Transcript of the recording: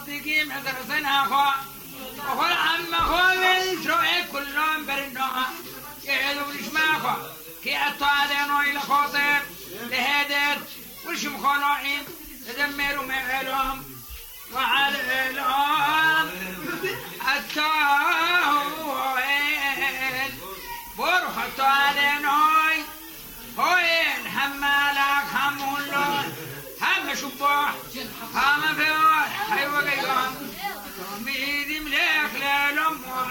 صديقين عند حسين أخو أخو العم أخو من شوئك كلهم برنوها. يعيدوا بنشما أخو كي أتوا علينا إلى خاطر لهدر وش مخانعين تدمروا معلهم وعلى الأرض التاهل فرحة علينا هوين حمالك حمولون هم شبوح هم ميري ملاك لا لمه